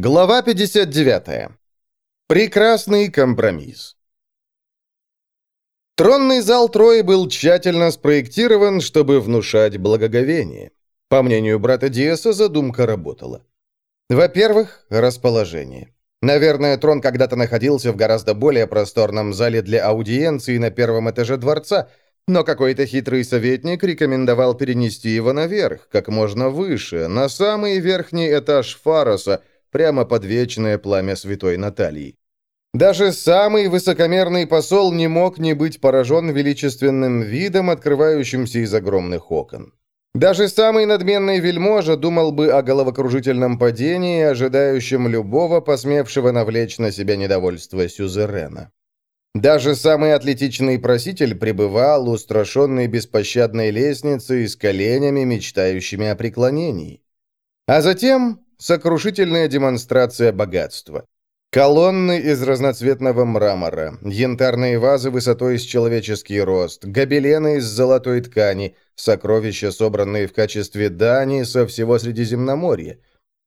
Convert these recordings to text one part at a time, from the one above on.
Глава 59. Прекрасный компромисс. Тронный зал Трои был тщательно спроектирован, чтобы внушать благоговение. По мнению брата Диаса, задумка работала. Во-первых, расположение. Наверное, трон когда-то находился в гораздо более просторном зале для аудиенции на первом этаже дворца, но какой-то хитрый советник рекомендовал перенести его наверх, как можно выше, на самый верхний этаж Фароса – прямо под вечное пламя святой Натальи. Даже самый высокомерный посол не мог не быть поражен величественным видом, открывающимся из огромных окон. Даже самый надменный вельможа думал бы о головокружительном падении, ожидающем любого, посмевшего навлечь на себя недовольство сюзерена. Даже самый атлетичный проситель пребывал, устрашенный беспощадной лестницей с коленями, мечтающими о преклонении. А затем Сокрушительная демонстрация богатства. Колонны из разноцветного мрамора, янтарные вазы высотой с человеческий рост, гобелены из золотой ткани, сокровища, собранные в качестве дани со всего Средиземноморья.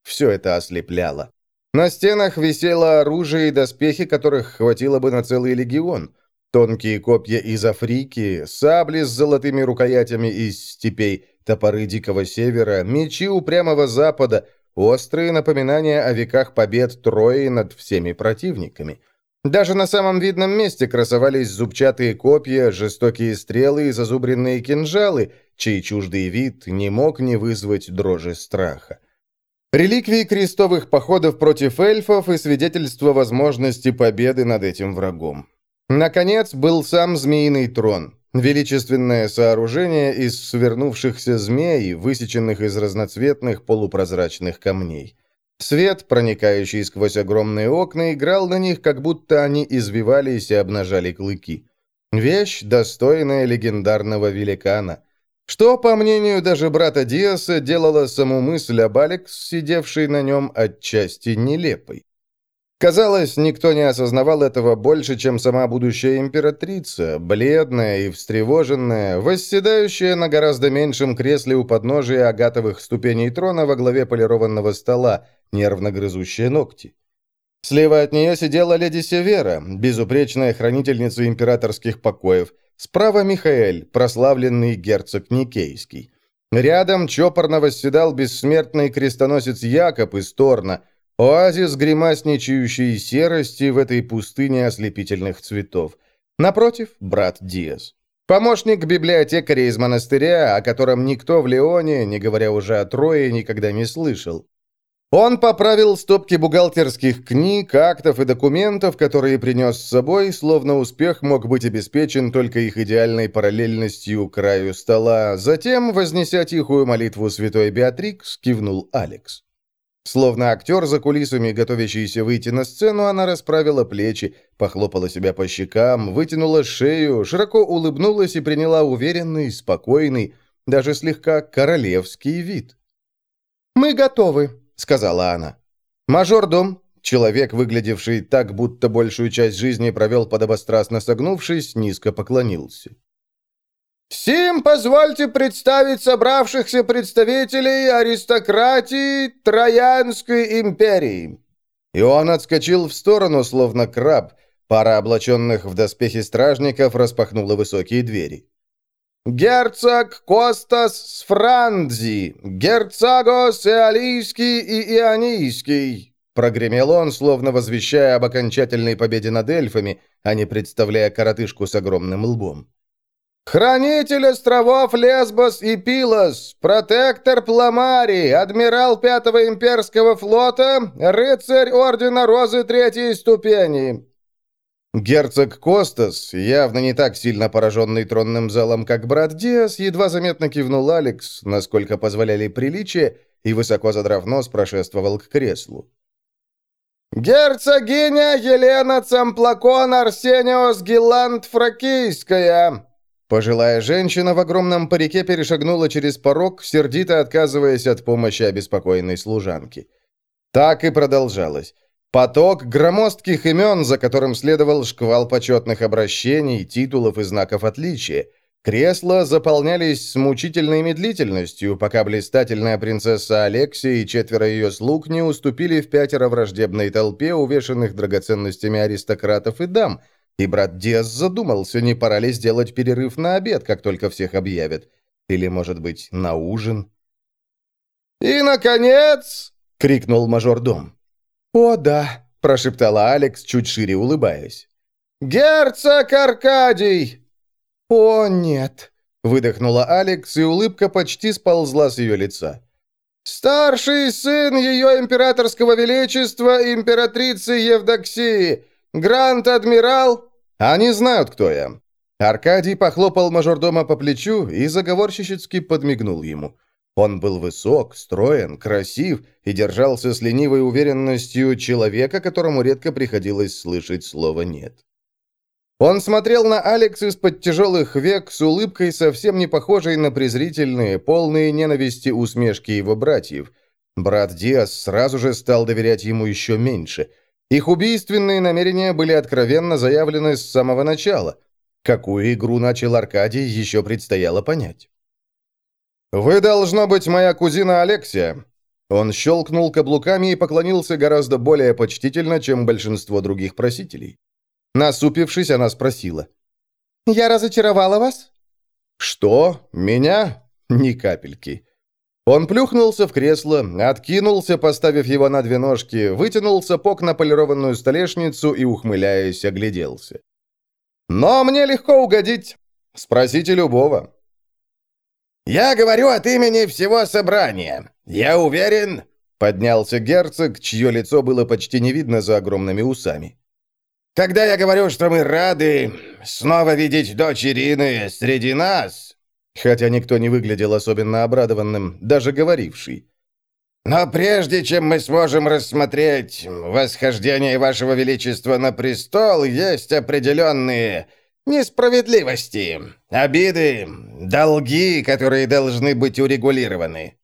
Все это ослепляло. На стенах висело оружие и доспехи, которых хватило бы на целый легион. Тонкие копья из Африки, сабли с золотыми рукоятями из степей, топоры Дикого Севера, мечи упрямого Запада — Острые напоминания о веках побед Трои над всеми противниками. Даже на самом видном месте красовались зубчатые копья, жестокие стрелы и зазубренные кинжалы, чей чуждый вид не мог не вызвать дрожи страха. Реликвии крестовых походов против эльфов и свидетельство возможности победы над этим врагом. Наконец, был сам Змеиный трон, Величественное сооружение из свернувшихся змей, высеченных из разноцветных полупрозрачных камней. Свет, проникающий сквозь огромные окна, играл на них, как будто они извивались и обнажали клыки. Вещь, достойная легендарного великана. Что, по мнению даже брата Диаса, делало саму мысль об Алекс, сидевшей на нем отчасти нелепой. Казалось, никто не осознавал этого больше, чем сама будущая императрица, бледная и встревоженная, восседающая на гораздо меньшем кресле у подножия агатовых ступеней трона во главе полированного стола, нервно грызущая ногти. Слева от нее сидела леди Севера, безупречная хранительница императорских покоев, справа Михаэль, прославленный герцог Никейский. Рядом чопорно восседал бессмертный крестоносец Якоб из Торна – Оазис гримасничающей серости в этой пустыне ослепительных цветов. Напротив, брат Диас. Помощник библиотекаря из монастыря, о котором никто в Леоне, не говоря уже о Трое, никогда не слышал. Он поправил стопки бухгалтерских книг, актов и документов, которые принес с собой, словно успех мог быть обеспечен только их идеальной параллельностью краю стола. Затем, вознеся тихую молитву святой Беатрикс, кивнул Алекс. Словно актер за кулисами, готовящийся выйти на сцену, она расправила плечи, похлопала себя по щекам, вытянула шею, широко улыбнулась и приняла уверенный, спокойный, даже слегка королевский вид. «Мы готовы», — сказала она. Мажордом, человек, выглядевший так, будто большую часть жизни провел подобострастно согнувшись, низко поклонился. Сим позвольте представить собравшихся представителей аристократии Троянской империи». И он отскочил в сторону, словно краб. Пара облаченных в доспехи стражников распахнула высокие двери. «Герцог Костас Сфрандзи, герцогос Иолийский и Ионийский», прогремел он, словно возвещая об окончательной победе над эльфами, а не представляя коротышку с огромным лбом. «Хранитель островов Лесбос и Пилос, протектор Пламари, адмирал Пятого имперского флота, рыцарь Ордена Розы Третьей ступени». Герцог Костас, явно не так сильно пораженный тронным залом, как брат Диас, едва заметно кивнул Алекс, насколько позволяли приличия, и, высоко задрав нос, прошествовал к креслу. «Герцогиня Елена Цамплакон Арсениос Гиланд Фракийская!» Пожилая женщина в огромном парике перешагнула через порог, сердито отказываясь от помощи обеспокоенной служанки. Так и продолжалось. Поток громоздких имен, за которым следовал шквал почетных обращений, титулов и знаков отличия. Кресла заполнялись с мучительной медлительностью, пока блистательная принцесса Алексия и четверо ее слуг не уступили в пятеро враждебной толпе, увешанных драгоценностями аристократов и дам, и брат Диас задумался, не пора ли сделать перерыв на обед, как только всех объявят. Или, может быть, на ужин. «И, наконец!» — крикнул мажордом. «О, да!» — прошептала Алекс, чуть шире улыбаясь. «Герцог Аркадий!» «О, нет!» — выдохнула Алекс, и улыбка почти сползла с ее лица. «Старший сын ее императорского величества, императрицы Евдоксии, Гранд-адмирал...» «Они знают, кто я». Аркадий похлопал мажордома по плечу и заговорщически подмигнул ему. Он был высок, строен, красив и держался с ленивой уверенностью человека, которому редко приходилось слышать слово «нет». Он смотрел на Алекс из-под тяжелых век с улыбкой, совсем не похожей на презрительные, полные ненависти усмешки его братьев. Брат Диас сразу же стал доверять ему еще меньше. Их убийственные намерения были откровенно заявлены с самого начала. Какую игру начал Аркадий, еще предстояло понять. «Вы, должно быть, моя кузина Алексия». Он щелкнул каблуками и поклонился гораздо более почтительно, чем большинство других просителей. Насупившись, она спросила. «Я разочаровала вас?» «Что? Меня? Ни капельки». Он плюхнулся в кресло, откинулся, поставив его на две ножки, вытянул сапог на полированную столешницу и, ухмыляясь, огляделся. «Но мне легко угодить. Спросите любого». «Я говорю от имени всего собрания. Я уверен...» Поднялся герцог, чье лицо было почти не видно за огромными усами. Когда я говорю, что мы рады снова видеть дочь среди нас...» Хотя никто не выглядел особенно обрадованным, даже говоривший. «Но прежде чем мы сможем рассмотреть восхождение Вашего Величества на престол, есть определенные несправедливости, обиды, долги, которые должны быть урегулированы».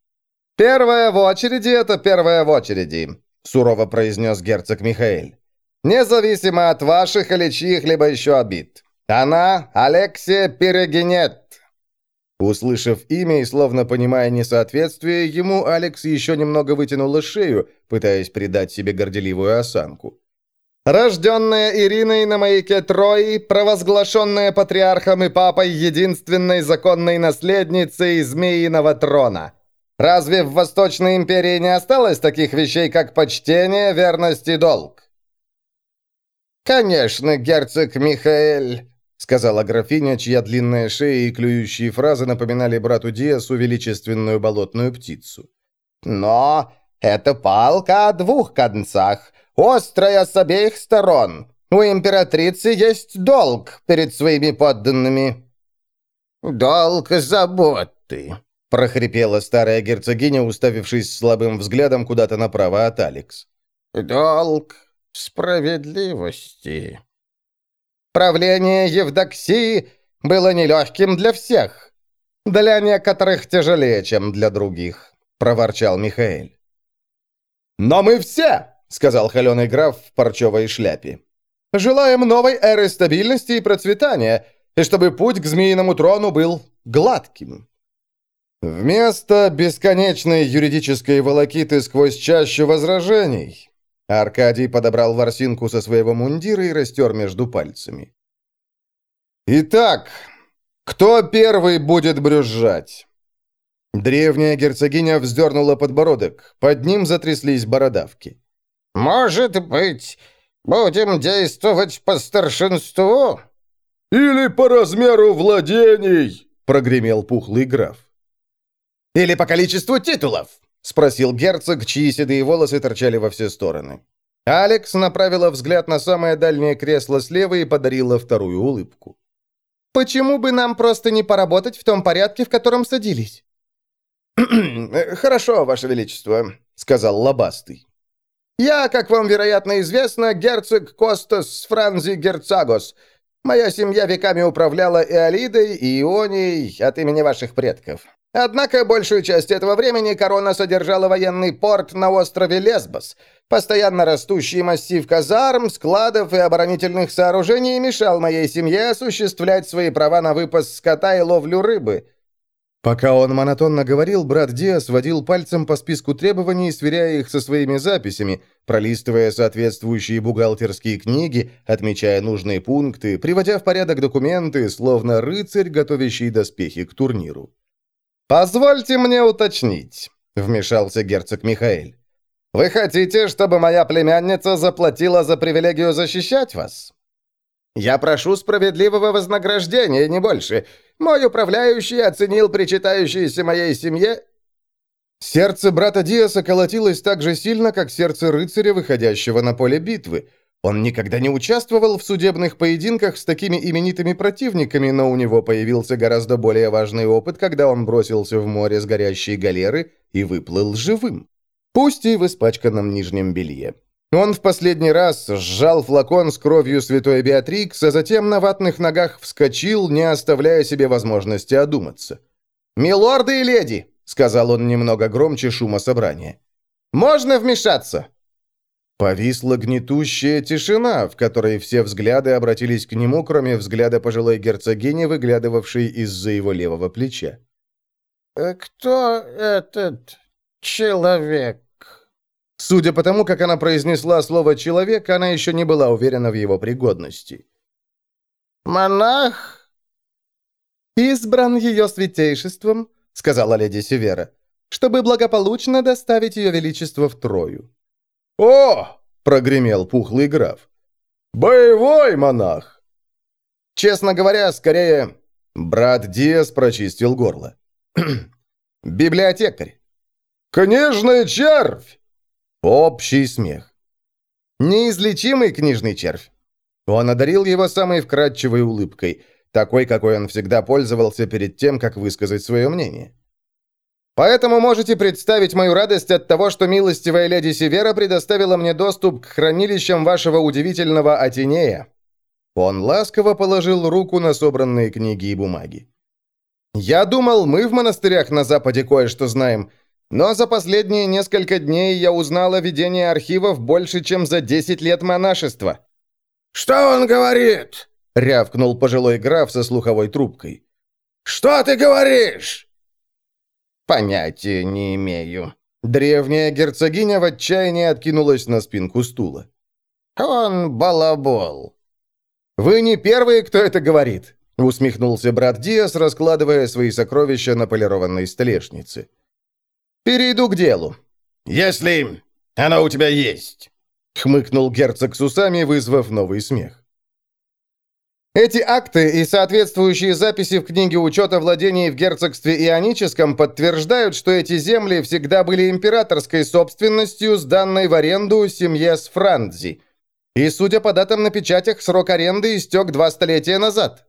«Первое в очереди — это первое в очереди», — сурово произнес герцог Михаэль. Независимо от ваших или чьих-либо еще обид. Она Алексия Перегенет». Услышав имя и словно понимая несоответствие, ему Алекс еще немного вытянула шею, пытаясь придать себе горделивую осанку. «Рожденная Ириной на маяке Трои, провозглашенная патриархом и папой единственной законной наследницей Змеиного трона. Разве в Восточной империи не осталось таких вещей, как почтение, верность и долг?» «Конечно, герцог Михаэль», — сказала графиня, чья длинная шея и клюющие фразы напоминали брату Диасу величественную болотную птицу. «Но это палка о двух концах, острая с обеих сторон. У императрицы есть долг перед своими подданными». «Долг заботы», — прохрипела старая герцогиня, уставившись слабым взглядом куда-то направо от Алекс. «Долг справедливости. Правление Евдоксии было нелегким для всех. Для некоторых тяжелее, чем для других, проворчал Михаил. «Но мы все!» — сказал холеный граф в парчевой шляпе. «Желаем новой эры стабильности и процветания, и чтобы путь к змеиному трону был гладким». Вместо бесконечной юридической волокиты сквозь чащу возражений Аркадий подобрал ворсинку со своего мундира и растер между пальцами. «Итак, кто первый будет брюзжать?» Древняя герцогиня вздернула подбородок. Под ним затряслись бородавки. «Может быть, будем действовать по старшинству?» «Или по размеру владений!» — прогремел пухлый граф. «Или по количеству титулов!» — спросил герцог, чьи седые волосы торчали во все стороны. Алекс направила взгляд на самое дальнее кресло слева и подарила вторую улыбку. «Почему бы нам просто не поработать в том порядке, в котором садились?» «Хорошо, Ваше Величество», — сказал Лобастый. «Я, как вам, вероятно, известно, герцог Костас Франзи Герцагос. Моя семья веками управляла Эолидой и Ионией от имени ваших предков. Однако большую часть этого времени корона содержала военный порт на острове Лесбос. Постоянно растущий массив казарм, складов и оборонительных сооружений мешал моей семье осуществлять свои права на выпас скота и ловлю рыбы. Пока он монотонно говорил, брат Диас водил пальцем по списку требований, сверяя их со своими записями, пролистывая соответствующие бухгалтерские книги, отмечая нужные пункты, приводя в порядок документы, словно рыцарь, готовящий доспехи к турниру. «Позвольте мне уточнить», — вмешался герцог Михаэль. «Вы хотите, чтобы моя племянница заплатила за привилегию защищать вас?» «Я прошу справедливого вознаграждения, не больше. Мой управляющий оценил причитающиеся моей семье...» Сердце брата Диаса колотилось так же сильно, как сердце рыцаря, выходящего на поле битвы. Он никогда не участвовал в судебных поединках с такими именитыми противниками, но у него появился гораздо более важный опыт, когда он бросился в море с горящей галеры и выплыл живым. Пусть и в испачканном нижнем белье. Он в последний раз сжал флакон с кровью святой Беатрикс, а затем на ватных ногах вскочил, не оставляя себе возможности одуматься. «Милорды и леди!» — сказал он немного громче шума собрания. «Можно вмешаться?» Повисла гнетущая тишина, в которой все взгляды обратились к нему, кроме взгляда пожилой герцогини, выглядывавшей из-за его левого плеча. «Э, «Кто этот человек?» Судя по тому, как она произнесла слово «человек», она еще не была уверена в его пригодности. «Монах?» «Избран ее святейшеством», — сказала леди Севера, «чтобы благополучно доставить ее величество в Трою». «О!» — прогремел пухлый граф. «Боевой монах!» «Честно говоря, скорее...» Брат Диас прочистил горло. «Библиотекарь». «Книжный червь!» Общий смех. «Неизлечимый книжный червь!» Он одарил его самой вкрадчивой улыбкой, такой, какой он всегда пользовался перед тем, как высказать свое мнение. Поэтому можете представить мою радость от того, что милостивая леди Севера предоставила мне доступ к хранилищам вашего удивительного Атинея». Он ласково положил руку на собранные книги и бумаги. «Я думал, мы в монастырях на Западе кое-что знаем, но за последние несколько дней я узнал о ведении архивов больше, чем за 10 лет монашества». «Что он говорит?» — рявкнул пожилой граф со слуховой трубкой. «Что ты говоришь?» «Понятия не имею». Древняя герцогиня в отчаянии откинулась на спинку стула. «Он балабол». «Вы не первые, кто это говорит», — усмехнулся брат Диас, раскладывая свои сокровища на полированной столешнице. «Перейду к делу». «Если оно у тебя есть», — хмыкнул герцог с усами, вызвав новый смех. Эти акты и соответствующие записи в книге учета владений в герцогстве Ионическом подтверждают, что эти земли всегда были императорской собственностью, сданной в аренду семье Сфрандзи. И, судя по датам на печатях, срок аренды истек два столетия назад.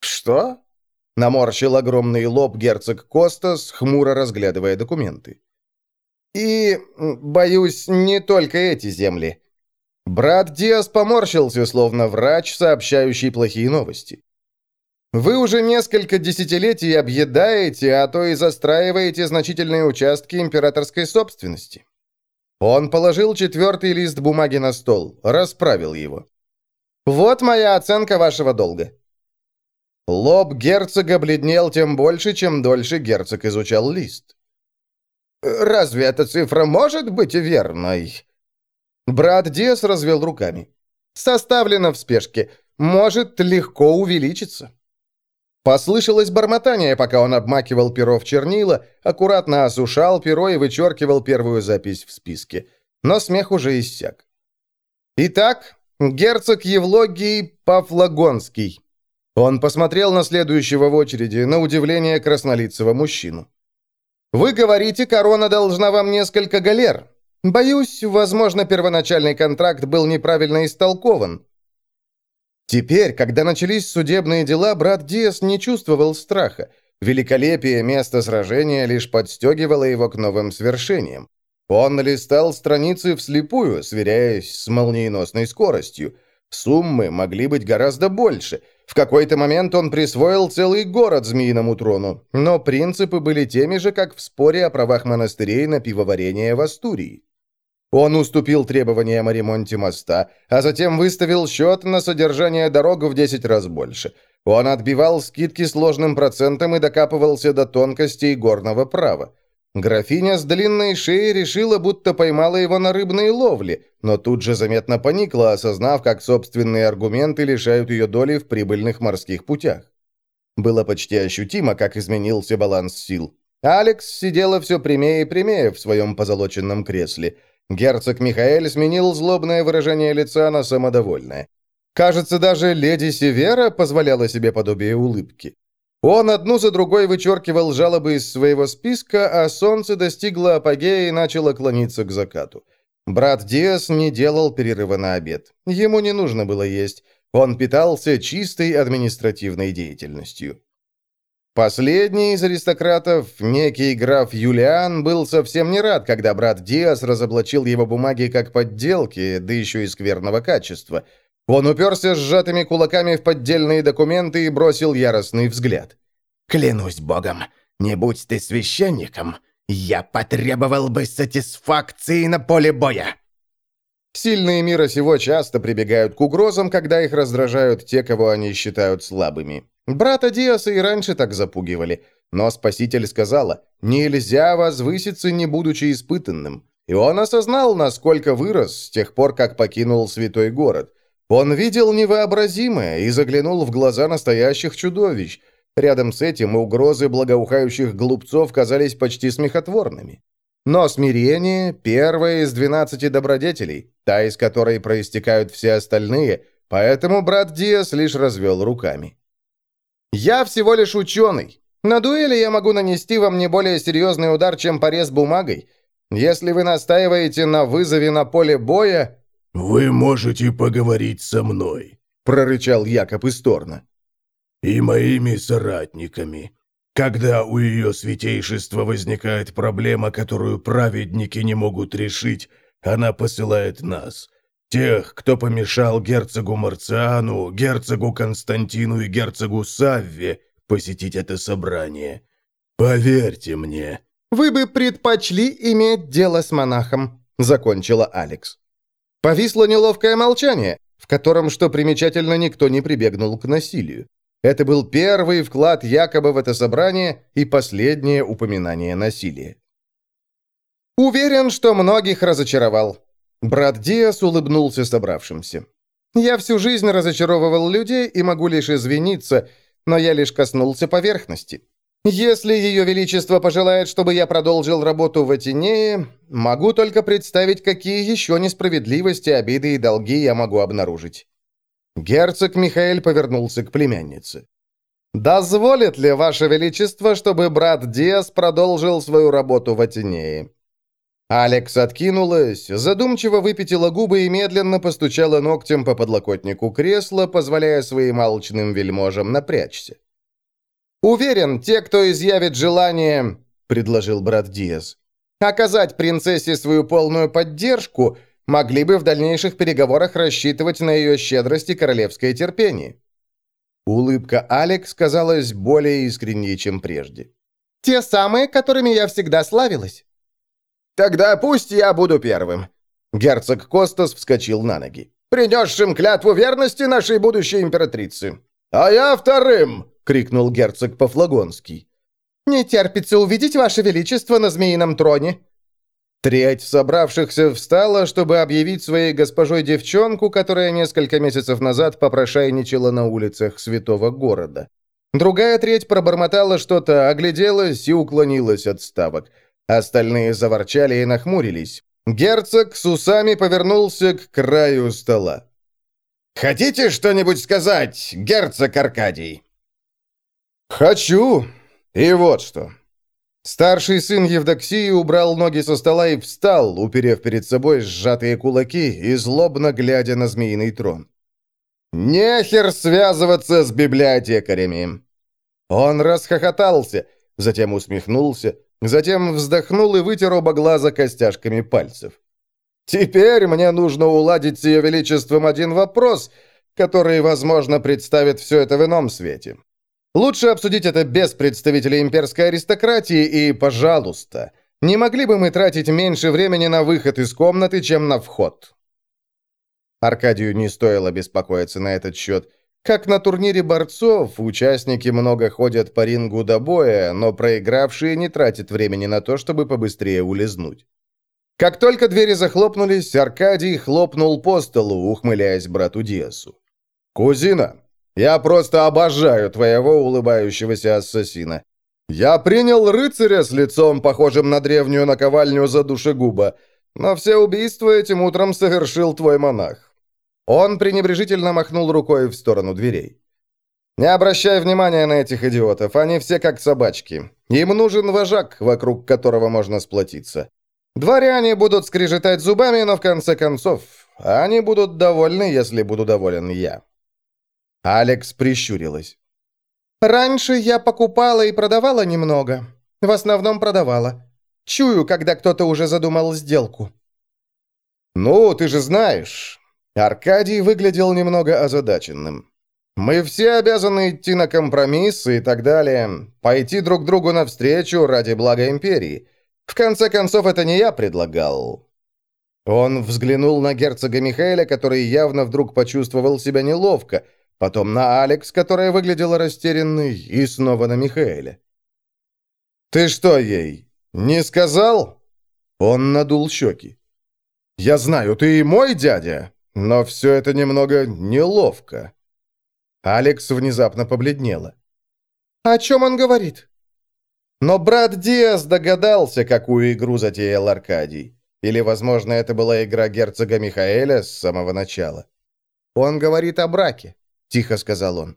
«Что?» — наморщил огромный лоб герцог Костас, хмуро разглядывая документы. «И, боюсь, не только эти земли». Брат Диас поморщился, словно врач, сообщающий плохие новости. «Вы уже несколько десятилетий объедаете, а то и застраиваете значительные участки императорской собственности». Он положил четвертый лист бумаги на стол, расправил его. «Вот моя оценка вашего долга». Лоб герцога бледнел тем больше, чем дольше герцог изучал лист. «Разве эта цифра может быть верной?» Брат Диас развел руками. «Составлено в спешке. Может легко увеличиться». Послышалось бормотание, пока он обмакивал перо в чернила, аккуратно осушал перо и вычеркивал первую запись в списке. Но смех уже иссяк. «Итак, герцог Евлогий Павлогонский». Он посмотрел на следующего в очереди, на удивление краснолицего мужчину. «Вы говорите, корона должна вам несколько галер. Боюсь, возможно, первоначальный контракт был неправильно истолкован. Теперь, когда начались судебные дела, брат Диас не чувствовал страха. Великолепие места сражения лишь подстегивало его к новым свершениям. Он листал страницы вслепую, сверяясь с молниеносной скоростью. Суммы могли быть гораздо больше. В какой-то момент он присвоил целый город Змеиному трону, но принципы были теми же, как в споре о правах монастырей на пивоварение в Астурии. Он уступил требованиям о ремонте моста, а затем выставил счет на содержание дорог в 10 раз больше. Он отбивал скидки сложным процентом и докапывался до тонкостей горного права. Графиня с длинной шеей решила, будто поймала его на рыбной ловле, но тут же заметно поникла, осознав, как собственные аргументы лишают ее доли в прибыльных морских путях. Было почти ощутимо, как изменился баланс сил. Алекс сидела все прямее и прямее в своем позолоченном кресле. Герцог Михаэль сменил злобное выражение лица на самодовольное. Кажется, даже леди Севера позволяла себе подобие улыбки. Он одну за другой вычеркивал жалобы из своего списка, а солнце достигло апогея и начало клониться к закату. Брат Диас не делал перерыва на обед. Ему не нужно было есть. Он питался чистой административной деятельностью. Последний из аристократов, некий граф Юлиан, был совсем не рад, когда брат Диас разоблачил его бумаги как подделки, да еще и скверного качества – он уперся сжатыми кулаками в поддельные документы и бросил яростный взгляд. «Клянусь богом, не будь ты священником, я потребовал бы сатисфакции на поле боя!» Сильные мира сего часто прибегают к угрозам, когда их раздражают те, кого они считают слабыми. Брата Диаса и раньше так запугивали, но Спаситель сказала, нельзя возвыситься, не будучи испытанным. И он осознал, насколько вырос с тех пор, как покинул святой город. Он видел невообразимое и заглянул в глаза настоящих чудовищ. Рядом с этим угрозы благоухающих глупцов казались почти смехотворными. Но смирение – первая из двенадцати добродетелей, та, из которой проистекают все остальные, поэтому брат Диас лишь развел руками. «Я всего лишь ученый. На дуэли я могу нанести вам не более серьезный удар, чем порез бумагой. Если вы настаиваете на вызове на поле боя, «Вы можете поговорить со мной», — прорычал Якоб Исторна. «И моими соратниками. Когда у ее святейшества возникает проблема, которую праведники не могут решить, она посылает нас, тех, кто помешал герцогу Марциану, герцогу Константину и герцогу Савве посетить это собрание. Поверьте мне». «Вы бы предпочли иметь дело с монахом», — закончила Алекс. Повисло неловкое молчание, в котором, что примечательно, никто не прибегнул к насилию. Это был первый вклад якобы в это собрание и последнее упоминание насилия. «Уверен, что многих разочаровал». Брат Диас улыбнулся собравшимся. «Я всю жизнь разочаровывал людей и могу лишь извиниться, но я лишь коснулся поверхности. Если Ее Величество пожелает, чтобы я продолжил работу в Атинее, могу только представить, какие еще несправедливости, обиды и долги я могу обнаружить». Герцог Михаил повернулся к племяннице. «Дозволит ли Ваше Величество, чтобы брат Диас продолжил свою работу в Атинее?» Алекс откинулась, задумчиво выпятила губы и медленно постучала ногтем по подлокотнику кресла, позволяя своим алчным вельможам напрячься. «Уверен, те, кто изъявит желание...» — предложил брат Диас. «Оказать принцессе свою полную поддержку, могли бы в дальнейших переговорах рассчитывать на ее щедрость и королевское терпение». Улыбка Алекс казалась более искренней, чем прежде. «Те самые, которыми я всегда славилась». «Тогда пусть я буду первым». Герцог Костас вскочил на ноги. «Принесшим клятву верности нашей будущей императрице». «А я вторым!» — крикнул герцог Пафлагонский. «Не терпится увидеть Ваше Величество на змеином троне!» Треть собравшихся встала, чтобы объявить своей госпожой девчонку, которая несколько месяцев назад попрошайничала на улицах святого города. Другая треть пробормотала что-то, огляделась и уклонилась от ставок. Остальные заворчали и нахмурились. Герцог с усами повернулся к краю стола. «Хотите что-нибудь сказать, герцог Аркадий?» «Хочу. И вот что». Старший сын Евдоксии убрал ноги со стола и встал, уперев перед собой сжатые кулаки и злобно глядя на змеиный трон. «Нехер связываться с библиотекарями!» Он расхохотался, затем усмехнулся, затем вздохнул и вытер оба глаза костяшками пальцев. «Теперь мне нужно уладить с ее величеством один вопрос, который, возможно, представит все это в ином свете. Лучше обсудить это без представителей имперской аристократии и, пожалуйста, не могли бы мы тратить меньше времени на выход из комнаты, чем на вход?» Аркадию не стоило беспокоиться на этот счет. Как на турнире борцов, участники много ходят по рингу до боя, но проигравшие не тратят времени на то, чтобы побыстрее улизнуть. Как только двери захлопнулись, Аркадий хлопнул по столу, ухмыляясь брату Диасу. «Кузина, я просто обожаю твоего улыбающегося ассасина. Я принял рыцаря с лицом, похожим на древнюю наковальню за душегуба, но все убийства этим утром совершил твой монах. Он пренебрежительно махнул рукой в сторону дверей. «Не обращай внимания на этих идиотов, они все как собачки. Им нужен вожак, вокруг которого можно сплотиться. Дворяне будут скрежетать зубами, но в конце концов, они будут довольны, если буду доволен я». Алекс прищурилась. «Раньше я покупала и продавала немного. В основном продавала. Чую, когда кто-то уже задумал сделку». «Ну, ты же знаешь, Аркадий выглядел немного озадаченным. «Мы все обязаны идти на компромиссы и так далее, пойти друг другу навстречу ради блага империи. В конце концов, это не я предлагал». Он взглянул на герцога Михаэля, который явно вдруг почувствовал себя неловко, потом на Алекс, которая выглядела растерянной, и снова на Михаэля. «Ты что ей, не сказал?» Он надул щеки. «Я знаю, ты и мой дядя, но все это немного неловко. Алекс внезапно побледнела. «О чем он говорит?» Но брат Диас догадался, какую игру затеял Аркадий. Или, возможно, это была игра герцога Михаэля с самого начала. «Он говорит о браке», — тихо сказал он.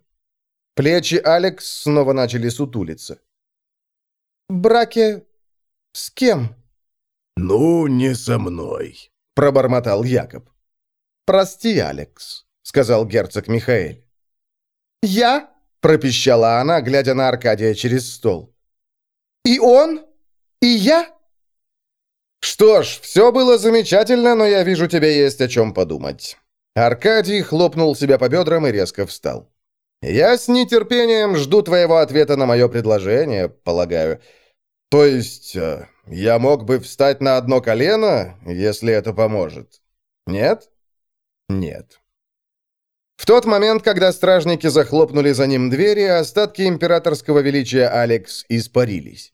Плечи Алекс снова начали сутулиться. «Браке... с кем?» «Ну, не со мной», — пробормотал Якоб. «Прости, Алекс», — сказал герцог Михаэль. «Я?» — пропищала она, глядя на Аркадия через стол. «И он? И я?» «Что ж, все было замечательно, но я вижу, тебе есть о чем подумать». Аркадий хлопнул себя по бедрам и резко встал. «Я с нетерпением жду твоего ответа на мое предложение, полагаю. То есть, э, я мог бы встать на одно колено, если это поможет. Нет?» Нет. В тот момент, когда стражники захлопнули за ним двери, остатки императорского величия Алекс испарились.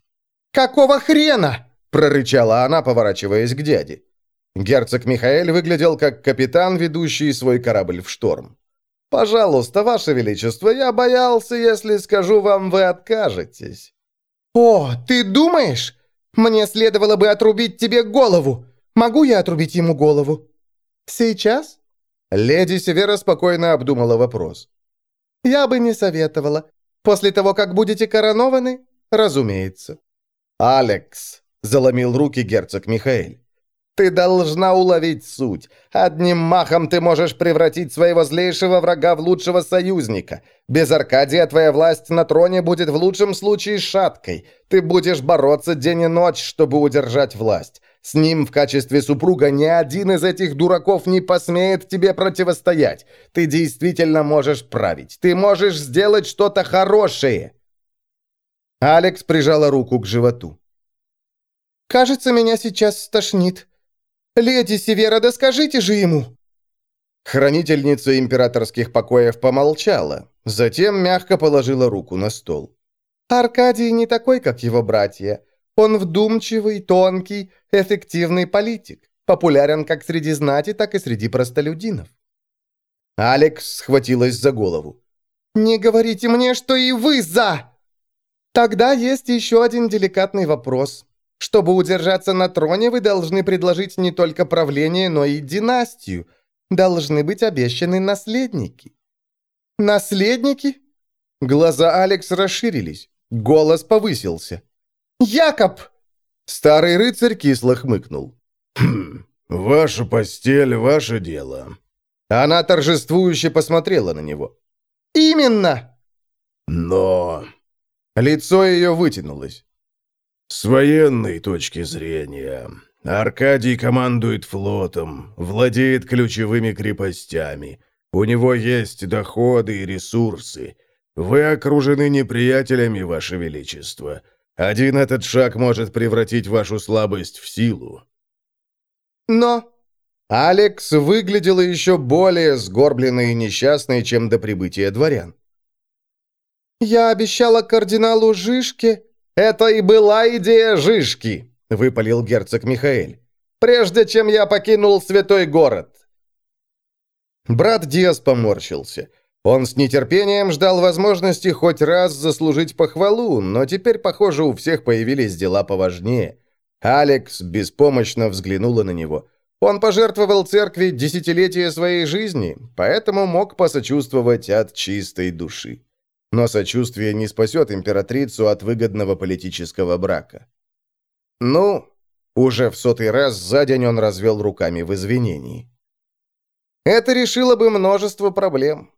«Какого хрена?» – прорычала она, поворачиваясь к дяде. Герцог Михаэль выглядел как капитан, ведущий свой корабль в шторм. «Пожалуйста, Ваше Величество, я боялся, если скажу вам, вы откажетесь». «О, ты думаешь? Мне следовало бы отрубить тебе голову. Могу я отрубить ему голову?» «Сейчас?» Леди Севера спокойно обдумала вопрос. «Я бы не советовала. После того, как будете коронованы, разумеется». «Алекс», — заломил руки герцог Михаэль. «Ты должна уловить суть. Одним махом ты можешь превратить своего злейшего врага в лучшего союзника. Без Аркадия твоя власть на троне будет в лучшем случае шаткой. Ты будешь бороться день и ночь, чтобы удержать власть. С ним в качестве супруга ни один из этих дураков не посмеет тебе противостоять. Ты действительно можешь править. Ты можешь сделать что-то хорошее. Алекс прижала руку к животу. «Кажется, меня сейчас стошнит. Леди Севера, да скажите же ему!» Хранительница императорских покоев помолчала, затем мягко положила руку на стол. «Аркадий не такой, как его братья. Он вдумчивый, тонкий, эффективный политик. Популярен как среди знати, так и среди простолюдинов. Алекс схватилась за голову. «Не говорите мне, что и вы за!» «Тогда есть еще один деликатный вопрос. Чтобы удержаться на троне, вы должны предложить не только правление, но и династию. Должны быть обещаны наследники». «Наследники?» Глаза Алекс расширились. Голос повысился. «Якоб!» Старый рыцарь кисло хмыкнул. «Хм, ваша постель, ваше дело». Она торжествующе посмотрела на него. «Именно!» «Но...» Лицо ее вытянулось. «С военной точки зрения, Аркадий командует флотом, владеет ключевыми крепостями. У него есть доходы и ресурсы. Вы окружены неприятелями, Ваше Величество. Один этот шаг может превратить вашу слабость в силу». «Но...» Алекс выглядела еще более сгорбленной и несчастной, чем до прибытия дворян. «Я обещала кардиналу Жишке...» «Это и была идея Жишки», — выпалил герцог Михаэль. «Прежде чем я покинул святой город». Брат Диас поморщился. Он с нетерпением ждал возможности хоть раз заслужить похвалу, но теперь, похоже, у всех появились дела поважнее. Алекс беспомощно взглянула на него. Он пожертвовал церкви десятилетия своей жизни, поэтому мог посочувствовать от чистой души. Но сочувствие не спасет императрицу от выгодного политического брака. Ну, уже в сотый раз за день он развел руками в извинении. Это решило бы множество проблем.